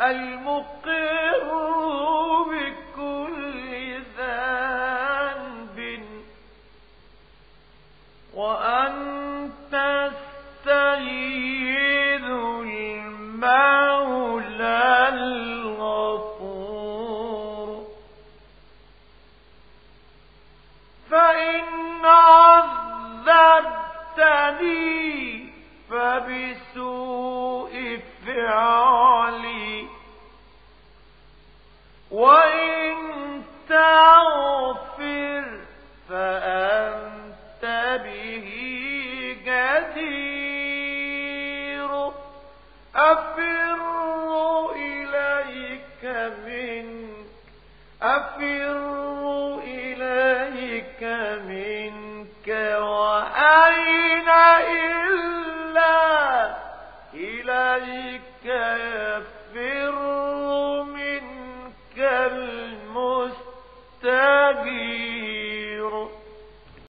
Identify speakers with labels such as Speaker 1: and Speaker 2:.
Speaker 1: المقر بكل ذنب. وأنت السيد المولى الغفور. فإن عذبتني فبسوء فعلي وإن تغفر فأنت به جدير أفر إليك منك وأين إلا إليك مستبين